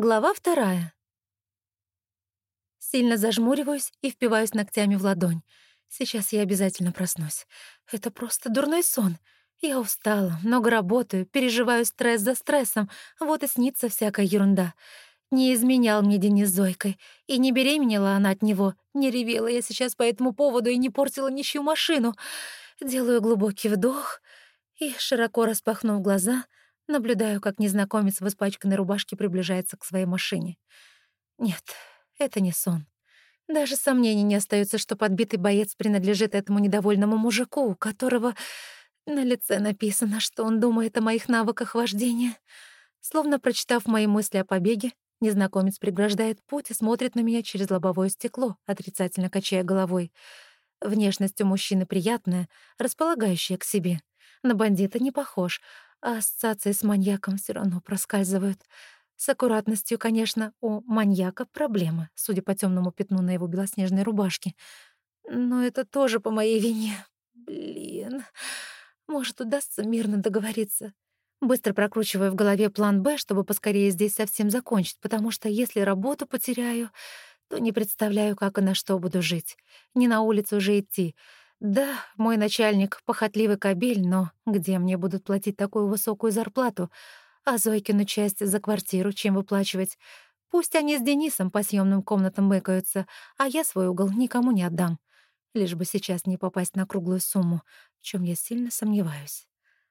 Глава вторая. Сильно зажмуриваюсь и впиваюсь ногтями в ладонь. Сейчас я обязательно проснусь. Это просто дурной сон. Я устала, много работаю, переживаю стресс за стрессом. Вот и снится всякая ерунда. Не изменял мне Денис Зойкой. И не беременела она от него. Не ревела я сейчас по этому поводу и не портила ничью машину. Делаю глубокий вдох и, широко распахнув глаза, Наблюдаю, как незнакомец в испачканной рубашке приближается к своей машине. Нет, это не сон. Даже сомнений не остается, что подбитый боец принадлежит этому недовольному мужику, у которого на лице написано, что он думает о моих навыках вождения. Словно прочитав мои мысли о побеге, незнакомец преграждает путь и смотрит на меня через лобовое стекло, отрицательно качая головой. Внешность у мужчины приятная, располагающая к себе. На бандита не похож — а ассоциации с маньяком все равно проскальзывают. С аккуратностью, конечно, у маньяка проблемы, судя по темному пятну на его белоснежной рубашке. Но это тоже по моей вине. Блин. Может, удастся мирно договориться. Быстро прокручиваю в голове план «Б», чтобы поскорее здесь совсем закончить, потому что если работу потеряю, то не представляю, как и на что буду жить. Не на улицу уже идти — да, мой начальник — похотливый кобель, но где мне будут платить такую высокую зарплату? А Зойкину часть за квартиру чем выплачивать? Пусть они с Денисом по съемным комнатам мыкаются, а я свой угол никому не отдам. Лишь бы сейчас не попасть на круглую сумму, в чем я сильно сомневаюсь.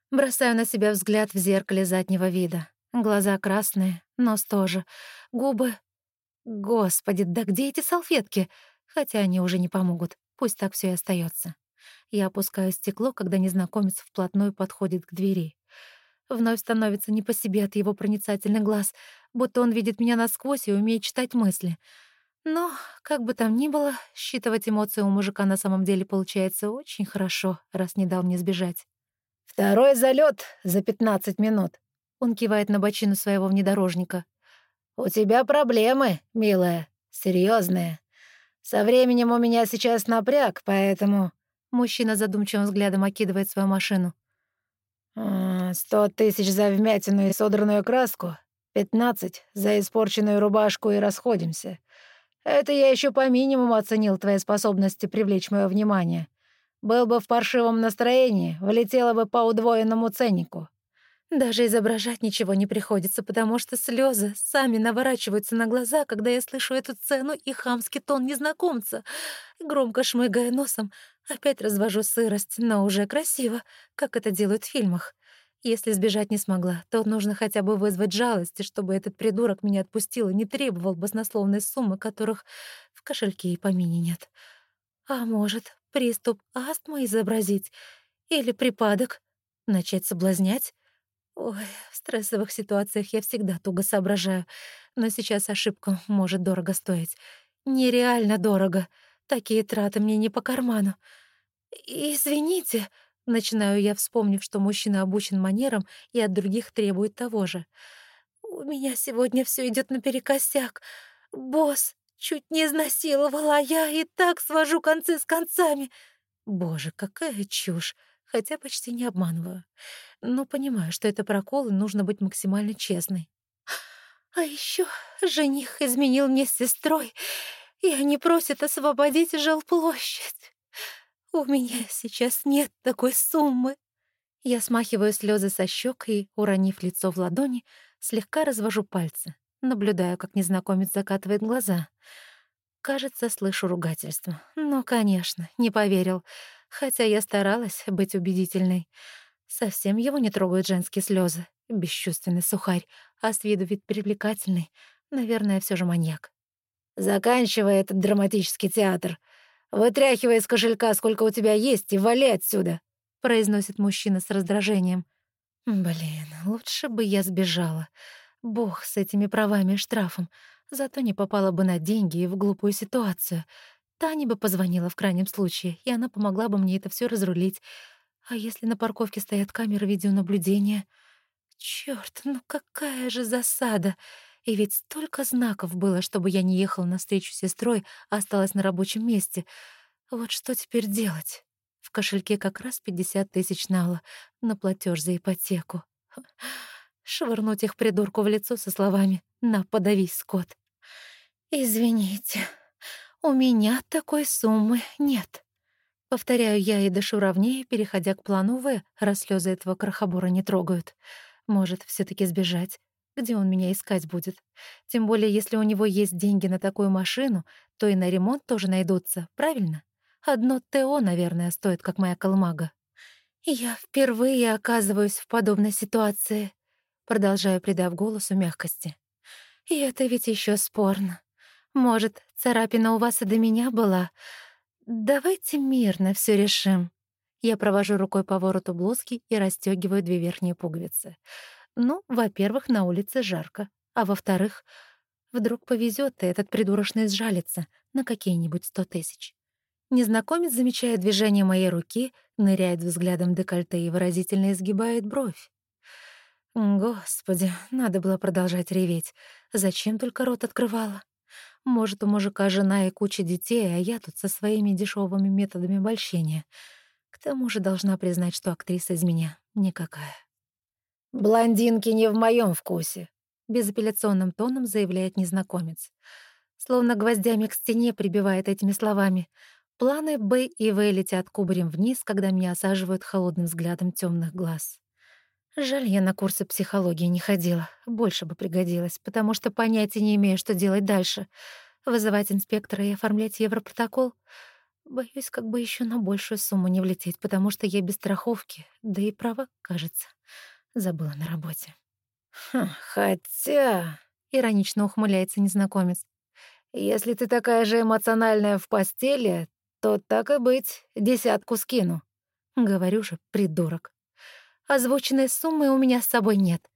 Бросаю на себя взгляд в зеркале заднего вида. Глаза красные, нос тоже. Губы... Господи, да где эти салфетки? Хотя они уже не помогут. Пусть так все и остается. Я опускаю стекло, когда незнакомец вплотную подходит к двери. Вновь становится не по себе от его проницательных глаз, будто он видит меня насквозь и умеет читать мысли. Но, как бы там ни было, считывать эмоции у мужика на самом деле получается очень хорошо, раз не дал мне сбежать. «Второй залет за пятнадцать минут», — он кивает на бочину своего внедорожника. «У тебя проблемы, милая, серьезные. Со временем у меня сейчас напряг, поэтому...» Мужчина задумчивым взглядом окидывает свою машину. «А, «Сто тысяч за вмятину и содранную краску, пятнадцать за испорченную рубашку и расходимся. Это я еще по минимуму оценил твои способности привлечь мое внимание. Был бы в паршивом настроении, влетела бы по удвоенному ценнику. Даже изображать ничего не приходится, потому что слезы сами наворачиваются на глаза, когда я слышу эту цену и хамский тон незнакомца. Громко шмыгая носом, опять развожу сырость, но уже красиво, как это делают в фильмах. Если сбежать не смогла, то нужно хотя бы вызвать жалость, чтобы этот придурок меня отпустил и не требовал баснословной суммы, которых в кошельке и помине нет. А может, приступ астмы изобразить? Или припадок? Начать соблазнять? Ой, в стрессовых ситуациях я всегда туго соображаю, но сейчас ошибка может дорого стоить. Нереально дорого. Такие траты мне не по карману. «Извините», — начинаю я, вспомнив, что мужчина обучен манерам и от других требует того же. «У меня сегодня все идет наперекосяк. Босс чуть не изнасиловала, я и так свожу концы с концами. Боже, какая чушь! Хотя почти не обманываю но понимаю, что это прокол, и нужно быть максимально честной. А еще жених изменил мне с сестрой, и они просят освободить жилплощадь. У меня сейчас нет такой суммы. Я смахиваю слезы со щек и, уронив лицо в ладони, слегка развожу пальцы, наблюдаю, как незнакомец закатывает глаза. Кажется, слышу ругательство. Ну, конечно, не поверил, хотя я старалась быть убедительной. Совсем его не трогают женские слезы. Бесчувственный сухарь, а с виду вид привлекательный. Наверное, все же маньяк. «Заканчивай этот драматический театр. Вытряхивай из кошелька, сколько у тебя есть, и вали отсюда», — произносит мужчина с раздражением. «Блин, лучше бы я сбежала. Бог с этими правами и штрафом. Зато не попала бы на деньги и в глупую ситуацию. Таня бы позвонила в крайнем случае, и она помогла бы мне это все разрулить. А если на парковке стоят камеры видеонаблюдения? Чёрт, ну какая же засада! И ведь столько знаков было, чтобы я не ехала на встречу с сестрой, а осталась на рабочем месте. Вот что теперь делать? В кошельке как раз 50 тысяч нала на платеж за ипотеку. швырнуть их придурку в лицо со словами «На, подавись, скот». «Извините, у меня такой суммы нет». Повторяю я и дышу ровнее, переходя к плану В, раз слёзы этого крохобора не трогают. Может, все таки сбежать? Где он меня искать будет? Тем более, если у него есть деньги на такую машину, то и на ремонт тоже найдутся, правильно? Одно ТО, наверное, стоит, как моя колмага. Я впервые оказываюсь в подобной ситуации, продолжаю придав голосу мягкости. И это ведь еще спорно. Может, царапина у вас и до меня была, «Давайте мирно все решим». Я провожу рукой по вороту блузки и расстегиваю две верхние пуговицы. Ну, во-первых, на улице жарко, а во-вторых, вдруг повезет, и этот придурочный сжалится на какие-нибудь сто тысяч. Незнакомец замечает движение моей руки, ныряет взглядом декольте и выразительно изгибает бровь. Господи, надо было продолжать реветь. Зачем только рот открывала? Может, у мужика жена и куча детей, а я тут со своими дешевыми методами обольщения. К тому же должна признать, что актриса из меня никакая. «Блондинки не в моем вкусе», — безапелляционным тоном заявляет незнакомец. Словно гвоздями к стене прибивает этими словами. Планы Б и В летят кубарем вниз, когда меня осаживают холодным взглядом темных глаз. Жаль, я на курсы психологии не ходила. Больше бы пригодилось, потому что понятия не имею, что делать дальше. Вызывать инспектора и оформлять европротокол? Боюсь, как бы еще на большую сумму не влететь, потому что я без страховки, да и права, кажется, забыла на работе. Хм, «Хотя...» — иронично ухмыляется незнакомец. «Если ты такая же эмоциональная в постели, то так и быть, десятку скину». Говорю же, придурок. Озвученной суммы у меня с собой нет.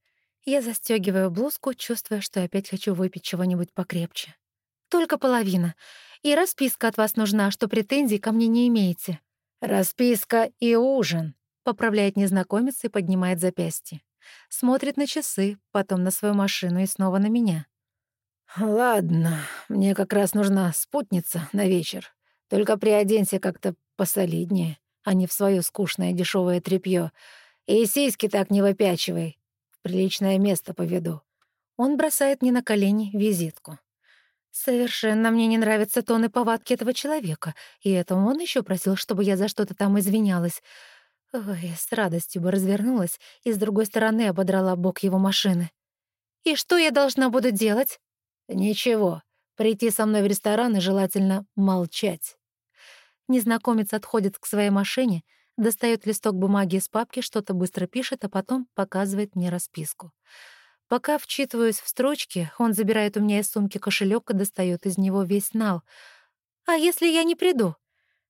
Я застегиваю блузку, чувствуя, что опять хочу выпить чего-нибудь покрепче. Только половина. И расписка от вас нужна, что претензий ко мне не имеете. Расписка и ужин, поправляет незнакомец и поднимает запястье. Смотрит на часы, потом на свою машину и снова на меня. «Ладно, мне как раз нужна спутница на вечер. Только приоденься как-то посолиднее, а не в свое скучное дешевое тряпье. И сиськи так не выпячивай. В приличное место поведу. Он бросает мне на колени визитку. Совершенно мне не нравятся тоны повадки этого человека, и это он еще просил, чтобы я за что-то там извинялась. Ой, с радостью бы развернулась и с другой стороны ободрала бок его машины. «И что я должна буду делать?» «Ничего. Прийти со мной в ресторан и желательно молчать». Незнакомец отходит к своей машине, достает листок бумаги из папки, что-то быстро пишет, а потом показывает мне расписку. Пока вчитываюсь в строчки, он забирает у меня из сумки кошелек и достает из него весь нал. «А если я не приду?»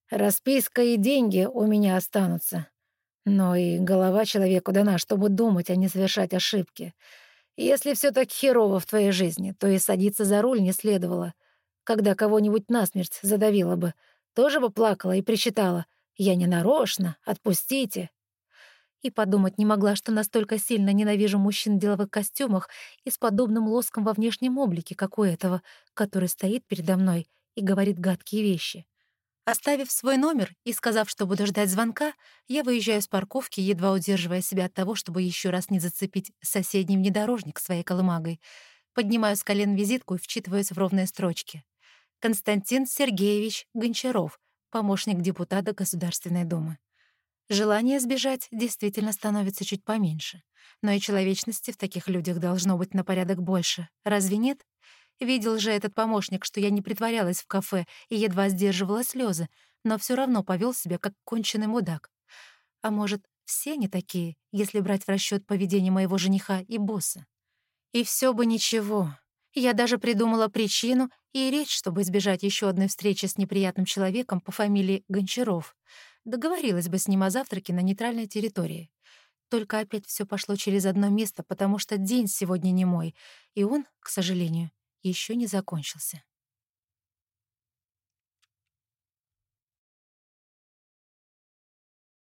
«Расписка и деньги у меня останутся. Но и голова человеку дана, чтобы думать, а не совершать ошибки. Если все так херово в твоей жизни, то и садиться за руль не следовало. Когда кого-нибудь насмерть задавило бы, тоже бы плакала и причитала — я не нарочно, отпустите. И подумать не могла, что настолько сильно ненавижу мужчин в деловых костюмах и с подобным лоском во внешнем облике, как у этого, который стоит передо мной и говорит гадкие вещи. Оставив свой номер и сказав, что буду ждать звонка, я выезжаю с парковки, едва удерживая себя от того, чтобы еще раз не зацепить соседний внедорожник своей колымагой. Поднимаю с колен визитку и вчитываюсь в ровные строчки. Константин Сергеевич Гончаров, помощник депутата Государственной Думы. Желание сбежать действительно становится чуть поменьше. Но и человечности в таких людях должно быть на порядок больше. Разве нет? Видел же этот помощник, что я не притворялась в кафе и едва сдерживала слезы, но все равно повел себя как конченый мудак. А может, все не такие, если брать в расчет поведение моего жениха и босса? И все бы ничего, я даже придумала причину и речь, чтобы избежать еще одной встречи с неприятным человеком по фамилии Гончаров. Договорилась бы с ним о завтраке на нейтральной территории. Только опять все пошло через одно место, потому что день сегодня не мой, и он, к сожалению, еще не закончился.